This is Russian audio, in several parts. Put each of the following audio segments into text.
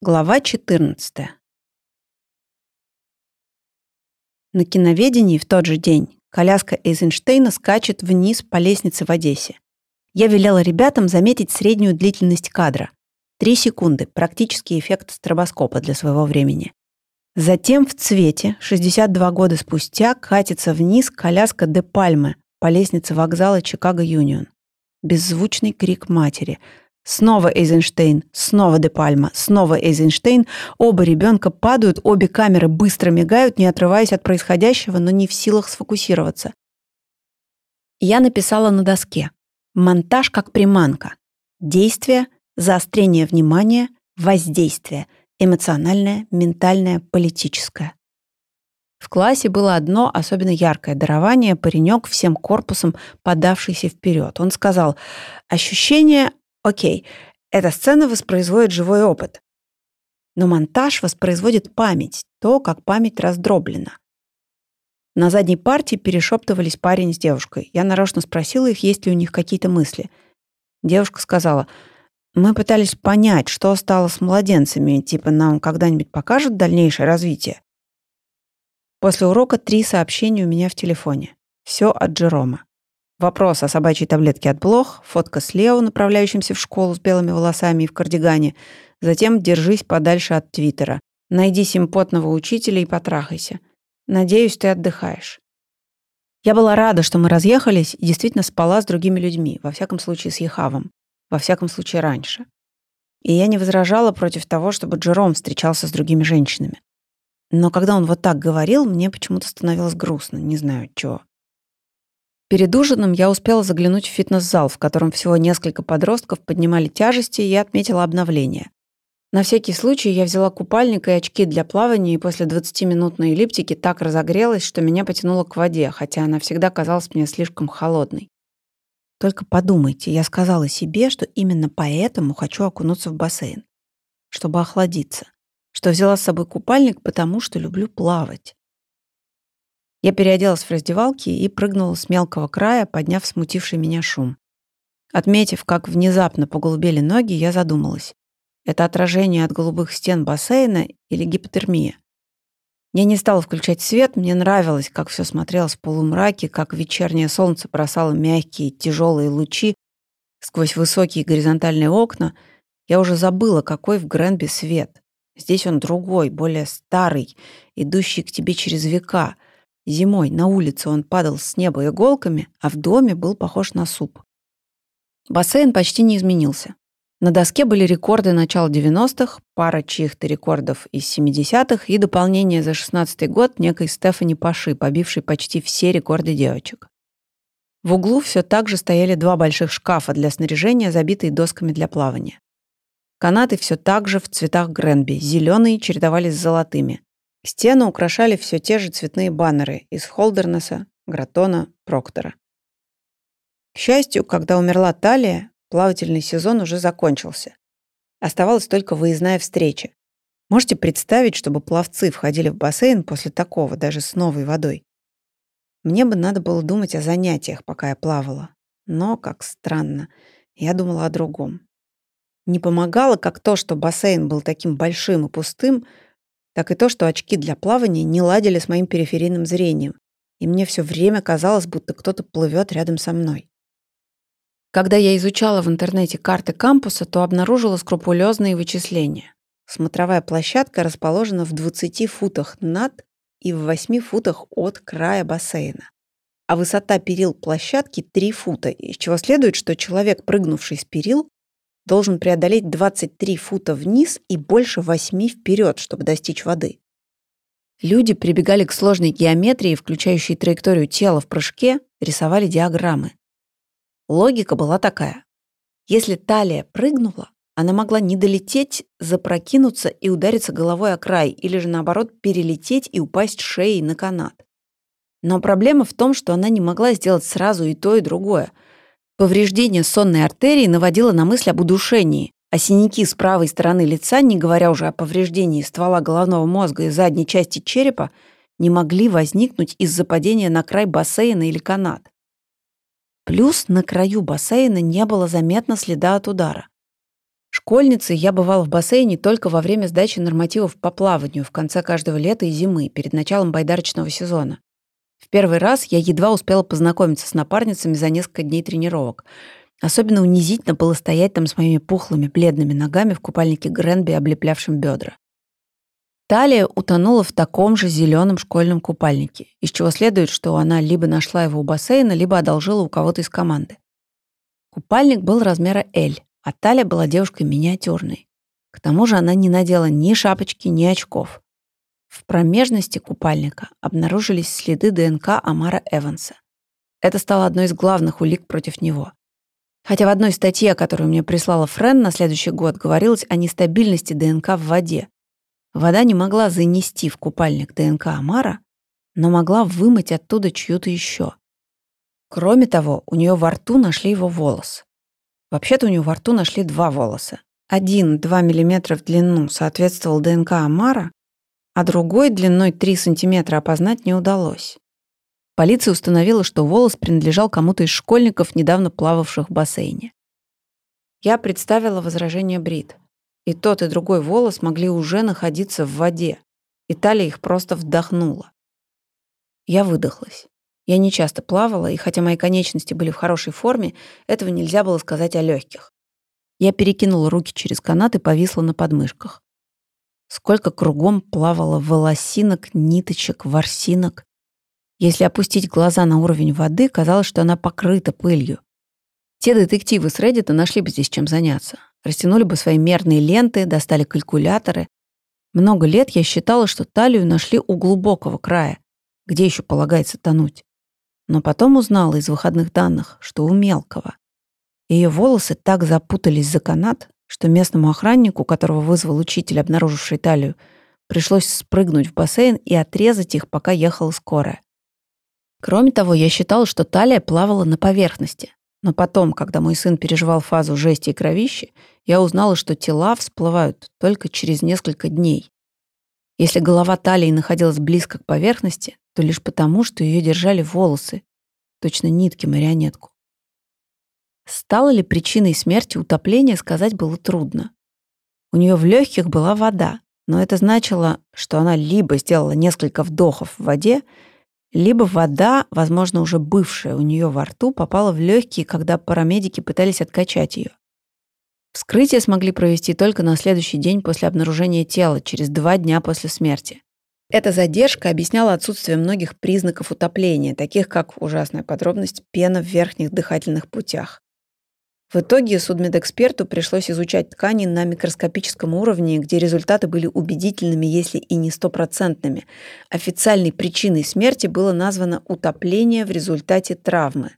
Глава 14. На киноведении в тот же день коляска Эйзенштейна скачет вниз по лестнице в Одессе. Я велела ребятам заметить среднюю длительность кадра. Три секунды, практический эффект стробоскопа для своего времени. Затем в цвете, 62 года спустя, катится вниз коляска Де Пальме по лестнице вокзала Чикаго Юнион. Беззвучный крик матери — Снова Эйзенштейн, снова Де Пальма, снова Эйзенштейн. Оба ребенка падают, обе камеры быстро мигают, не отрываясь от происходящего, но не в силах сфокусироваться. Я написала на доске. Монтаж как приманка. Действие, заострение внимания, воздействие. Эмоциональное, ментальное, политическое. В классе было одно особенно яркое дарование, паренек всем корпусом подавшийся вперед. Он сказал, ощущение Окей, эта сцена воспроизводит живой опыт. Но монтаж воспроизводит память, то, как память раздроблена. На задней партии перешептывались парень с девушкой. Я нарочно спросила их, есть ли у них какие-то мысли. Девушка сказала, мы пытались понять, что стало с младенцами, типа нам когда-нибудь покажут дальнейшее развитие. После урока три сообщения у меня в телефоне. Все от Джерома. Вопрос о собачьей таблетке от блох, фотка с Лео, направляющимся в школу с белыми волосами и в кардигане. Затем держись подальше от Твиттера. Найди симпотного учителя и потрахайся. Надеюсь, ты отдыхаешь. Я была рада, что мы разъехались и действительно спала с другими людьми, во всяком случае с Ехавом, во всяком случае раньше. И я не возражала против того, чтобы Джером встречался с другими женщинами. Но когда он вот так говорил, мне почему-то становилось грустно, не знаю чего. Перед ужином я успела заглянуть в фитнес-зал, в котором всего несколько подростков поднимали тяжести, и отметила обновление. На всякий случай я взяла купальник и очки для плавания, и после 20-минутной эллиптики так разогрелась, что меня потянуло к воде, хотя она всегда казалась мне слишком холодной. Только подумайте, я сказала себе, что именно поэтому хочу окунуться в бассейн. Чтобы охладиться. Что взяла с собой купальник, потому что люблю плавать. Я переоделась в раздевалке и прыгнула с мелкого края, подняв смутивший меня шум. Отметив, как внезапно поголубели ноги, я задумалась. Это отражение от голубых стен бассейна или гипотермия? Я не стала включать свет, мне нравилось, как все смотрелось в полумраке, как вечернее солнце бросало мягкие, тяжелые лучи сквозь высокие горизонтальные окна. Я уже забыла, какой в Гренби свет. Здесь он другой, более старый, идущий к тебе через века — Зимой на улице он падал с неба иголками, а в доме был похож на суп. Бассейн почти не изменился. На доске были рекорды начала 90-х, пара чьих-то рекордов из 70-х и дополнение за 16-й год некой Стефани Паши, побившей почти все рекорды девочек. В углу все так же стояли два больших шкафа для снаряжения, забитые досками для плавания. Канаты все так же в цветах Гренби, зеленые чередовались с золотыми. Стены украшали все те же цветные баннеры из Холдернеса, Гратона, Проктора. К счастью, когда умерла Талия, плавательный сезон уже закончился. Оставалась только выездная встреча. Можете представить, чтобы пловцы входили в бассейн после такого, даже с новой водой? Мне бы надо было думать о занятиях, пока я плавала. Но, как странно, я думала о другом. Не помогало, как то, что бассейн был таким большим и пустым, так и то, что очки для плавания не ладили с моим периферийным зрением, и мне все время казалось, будто кто-то плывет рядом со мной. Когда я изучала в интернете карты кампуса, то обнаружила скрупулезные вычисления. Смотровая площадка расположена в 20 футах над и в 8 футах от края бассейна. А высота перил площадки 3 фута, из чего следует, что человек, прыгнувший с перил, должен преодолеть 23 фута вниз и больше 8 вперед, чтобы достичь воды. Люди прибегали к сложной геометрии, включающей траекторию тела в прыжке, рисовали диаграммы. Логика была такая. Если талия прыгнула, она могла не долететь, запрокинуться и удариться головой о край, или же наоборот перелететь и упасть шеей на канат. Но проблема в том, что она не могла сделать сразу и то, и другое — Повреждение сонной артерии наводило на мысль об удушении, а синяки с правой стороны лица, не говоря уже о повреждении ствола головного мозга и задней части черепа, не могли возникнуть из-за падения на край бассейна или канат. Плюс на краю бассейна не было заметно следа от удара. Школьницей я бывала в бассейне только во время сдачи нормативов по плаванию в конце каждого лета и зимы, перед началом байдарочного сезона. В первый раз я едва успела познакомиться с напарницами за несколько дней тренировок. Особенно унизительно было стоять там с моими пухлыми, бледными ногами в купальнике Гренби, облеплявшем бедра. Талия утонула в таком же зеленом школьном купальнике, из чего следует, что она либо нашла его у бассейна, либо одолжила у кого-то из команды. Купальник был размера L, а Талия была девушкой миниатюрной. К тому же она не надела ни шапочки, ни очков. В промежности купальника обнаружились следы ДНК Амара Эванса. Это стало одной из главных улик против него. Хотя в одной статье, которую мне прислала Френ на следующий год, говорилось о нестабильности ДНК в воде. Вода не могла занести в купальник ДНК Амара, но могла вымыть оттуда чью-то еще. Кроме того, у нее во рту нашли его волос. Вообще-то у нее во рту нашли два волоса. Один 2 мм в длину соответствовал ДНК Амара, а другой длиной 3 см опознать не удалось. Полиция установила, что волос принадлежал кому-то из школьников, недавно плававших в бассейне. Я представила возражение Брит. И тот, и другой волос могли уже находиться в воде. Италия их просто вдохнула. Я выдохлась. Я не часто плавала, и хотя мои конечности были в хорошей форме, этого нельзя было сказать о легких. Я перекинула руки через канат и повисла на подмышках. Сколько кругом плавало волосинок, ниточек, ворсинок. Если опустить глаза на уровень воды, казалось, что она покрыта пылью. Те детективы с Reddit нашли бы здесь чем заняться. Растянули бы свои мерные ленты, достали калькуляторы. Много лет я считала, что талию нашли у глубокого края, где еще полагается тонуть. Но потом узнала из выходных данных, что у мелкого. Ее волосы так запутались за канат, что местному охраннику, которого вызвал учитель, обнаруживший талию, пришлось спрыгнуть в бассейн и отрезать их, пока ехала скорая. Кроме того, я считала, что талия плавала на поверхности. Но потом, когда мой сын переживал фазу жести и кровищи, я узнала, что тела всплывают только через несколько дней. Если голова талии находилась близко к поверхности, то лишь потому, что ее держали волосы, точно нитки марионетку. Стало ли причиной смерти утопления, сказать было трудно. У нее в легких была вода, но это значило, что она либо сделала несколько вдохов в воде, либо вода, возможно, уже бывшая у нее во рту, попала в легкие, когда парамедики пытались откачать ее. Вскрытие смогли провести только на следующий день после обнаружения тела, через два дня после смерти. Эта задержка объясняла отсутствие многих признаков утопления, таких как, ужасная подробность, пена в верхних дыхательных путях. В итоге судмедэксперту пришлось изучать ткани на микроскопическом уровне, где результаты были убедительными, если и не стопроцентными. Официальной причиной смерти было названо утопление в результате травмы.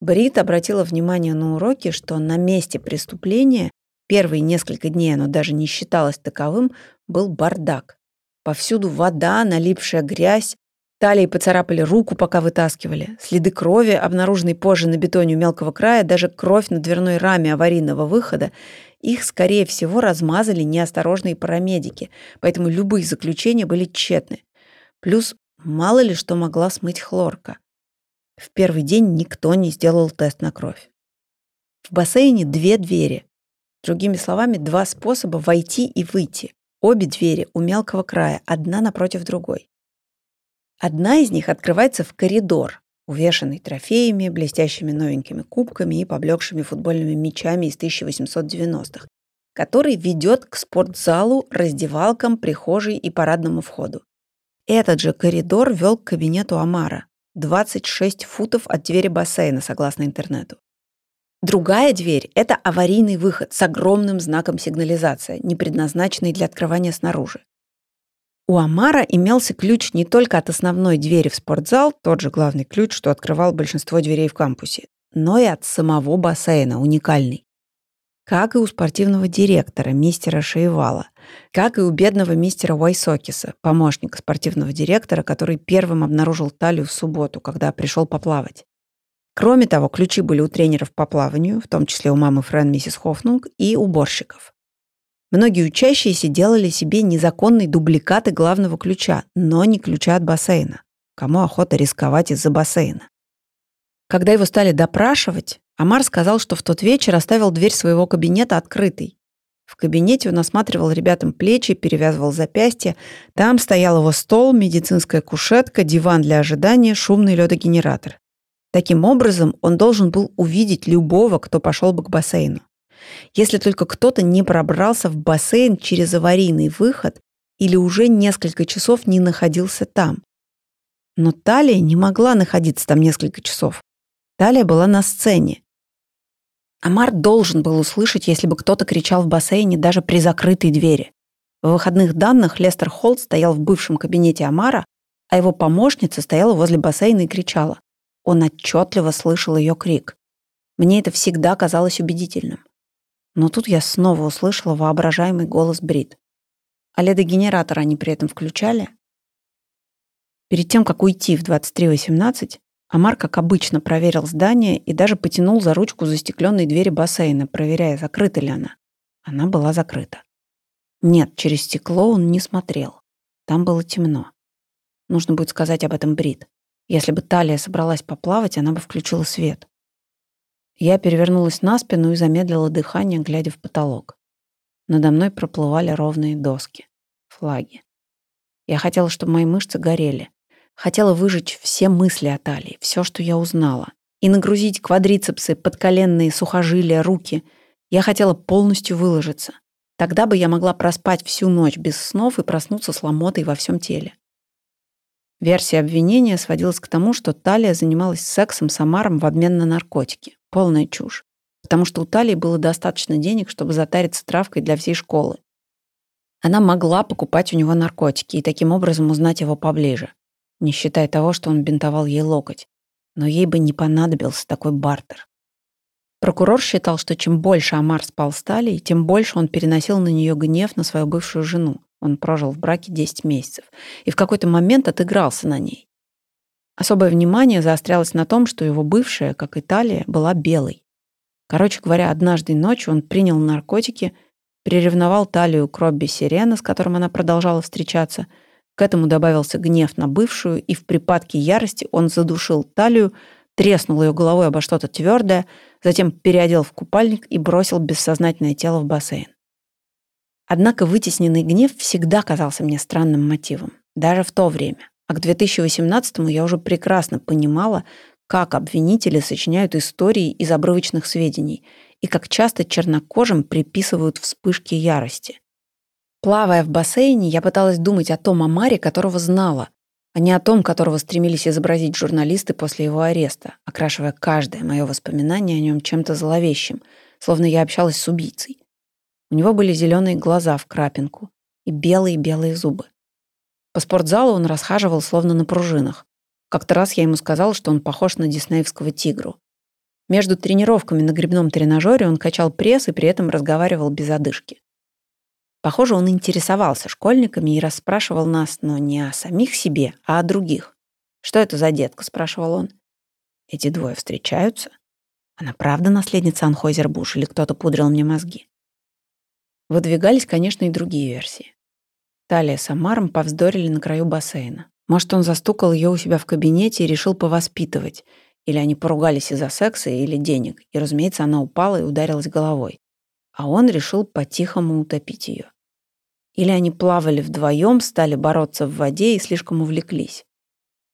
Брит обратила внимание на уроке, что на месте преступления первые несколько дней оно даже не считалось таковым, был бардак. Повсюду вода, налипшая грязь, Талии поцарапали руку, пока вытаскивали. Следы крови, обнаруженные позже на бетоне у мелкого края, даже кровь на дверной раме аварийного выхода, их, скорее всего, размазали неосторожные парамедики, поэтому любые заключения были тщетны. Плюс мало ли что могла смыть хлорка. В первый день никто не сделал тест на кровь. В бассейне две двери. Другими словами, два способа войти и выйти. Обе двери у мелкого края, одна напротив другой. Одна из них открывается в коридор, увешанный трофеями, блестящими новенькими кубками и поблекшими футбольными мячами из 1890-х, который ведет к спортзалу, раздевалкам, прихожей и парадному входу. Этот же коридор вел к кабинету Амара, 26 футов от двери бассейна, согласно интернету. Другая дверь — это аварийный выход с огромным знаком сигнализация, не предназначенный для открывания снаружи. У Амара имелся ключ не только от основной двери в спортзал, тот же главный ключ, что открывал большинство дверей в кампусе, но и от самого бассейна, уникальный. Как и у спортивного директора, мистера Шейвала, как и у бедного мистера Уайсокиса, помощника спортивного директора, который первым обнаружил талию в субботу, когда пришел поплавать. Кроме того, ключи были у тренеров по плаванию, в том числе у мамы Френ миссис Хофнунг, и уборщиков. Многие учащиеся делали себе незаконные дубликаты главного ключа, но не ключа от бассейна. Кому охота рисковать из-за бассейна? Когда его стали допрашивать, Амар сказал, что в тот вечер оставил дверь своего кабинета открытой, В кабинете он осматривал ребятам плечи, перевязывал запястья. Там стоял его стол, медицинская кушетка, диван для ожидания, шумный ледогенератор. Таким образом, он должен был увидеть любого, кто пошел бы к бассейну. Если только кто-то не пробрался в бассейн через аварийный выход или уже несколько часов не находился там. Но Талия не могла находиться там несколько часов. Талия была на сцене. Амар должен был услышать, если бы кто-то кричал в бассейне даже при закрытой двери. В выходных данных Лестер Холт стоял в бывшем кабинете Амара, а его помощница стояла возле бассейна и кричала. Он отчетливо слышал ее крик. Мне это всегда казалось убедительным. Но тут я снова услышала воображаемый голос Брит. А ледогенератор они при этом включали? Перед тем, как уйти в 23.18, Амар, как обычно, проверил здание и даже потянул за ручку застекленной двери бассейна, проверяя, закрыта ли она. Она была закрыта. Нет, через стекло он не смотрел. Там было темно. Нужно будет сказать об этом Брит. Если бы Талия собралась поплавать, она бы включила свет. Я перевернулась на спину и замедлила дыхание, глядя в потолок. Надо мной проплывали ровные доски. Флаги. Я хотела, чтобы мои мышцы горели. Хотела выжечь все мысли о талии, все, что я узнала. И нагрузить квадрицепсы, подколенные, сухожилия, руки. Я хотела полностью выложиться. Тогда бы я могла проспать всю ночь без снов и проснуться с ломотой во всем теле. Версия обвинения сводилась к тому, что Талия занималась сексом с Амаром в обмен на наркотики. Полная чушь. Потому что у Талии было достаточно денег, чтобы затариться травкой для всей школы. Она могла покупать у него наркотики и таким образом узнать его поближе не считая того, что он бинтовал ей локоть. Но ей бы не понадобился такой бартер. Прокурор считал, что чем больше Амар спал с Талией, тем больше он переносил на нее гнев на свою бывшую жену. Он прожил в браке 10 месяцев и в какой-то момент отыгрался на ней. Особое внимание заострялось на том, что его бывшая, как и Талия, была белой. Короче говоря, однажды ночью он принял наркотики, приревновал Талию к Робби Сирена, с которым она продолжала встречаться – к этому добавился гнев на бывшую, и в припадке ярости он задушил талию, треснул ее головой обо что-то твердое, затем переодел в купальник и бросил бессознательное тело в бассейн. Однако вытесненный гнев всегда казался мне странным мотивом, даже в то время. А к 2018-му я уже прекрасно понимала, как обвинители сочиняют истории из обрывочных сведений и как часто чернокожим приписывают вспышки ярости. Плавая в бассейне, я пыталась думать о том Амаре, которого знала, а не о том, которого стремились изобразить журналисты после его ареста, окрашивая каждое мое воспоминание о нем чем-то зловещим, словно я общалась с убийцей. У него были зеленые глаза в крапинку и белые-белые зубы. По спортзалу он расхаживал словно на пружинах. Как-то раз я ему сказала, что он похож на диснеевского тигру. Между тренировками на грибном тренажере он качал пресс и при этом разговаривал без одышки. Похоже, он интересовался школьниками и расспрашивал нас, но не о самих себе, а о других. «Что это за детка?» — спрашивал он. «Эти двое встречаются? Она правда наследница Анхойзер-Буш или кто-то пудрил мне мозги?» Выдвигались, конечно, и другие версии. Талия с Амаром повздорили на краю бассейна. Может, он застукал ее у себя в кабинете и решил повоспитывать. Или они поругались из-за секса или денег. И, разумеется, она упала и ударилась головой. А он решил по-тихому утопить ее. Или они плавали вдвоем, стали бороться в воде и слишком увлеклись.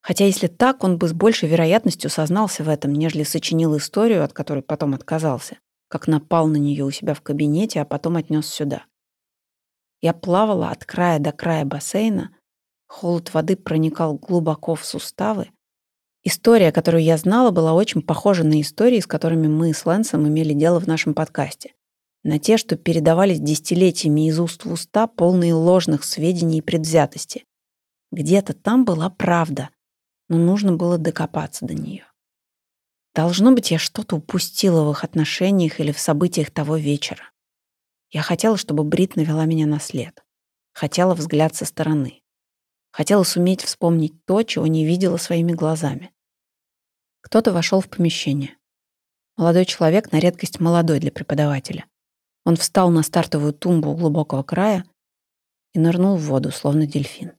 Хотя если так, он бы с большей вероятностью сознался в этом, нежели сочинил историю, от которой потом отказался, как напал на нее у себя в кабинете, а потом отнес сюда. Я плавала от края до края бассейна, холод воды проникал глубоко в суставы. История, которую я знала, была очень похожа на истории, с которыми мы с Лэнсом имели дело в нашем подкасте на те, что передавались десятилетиями из уст в уста, полные ложных сведений и предвзятости. Где-то там была правда, но нужно было докопаться до нее. Должно быть, я что-то упустила в их отношениях или в событиях того вечера. Я хотела, чтобы Брит навела меня на след. Хотела взгляд со стороны. Хотела суметь вспомнить то, чего не видела своими глазами. Кто-то вошел в помещение. Молодой человек, на редкость молодой для преподавателя. Он встал на стартовую тумбу у глубокого края и нырнул в воду, словно дельфин.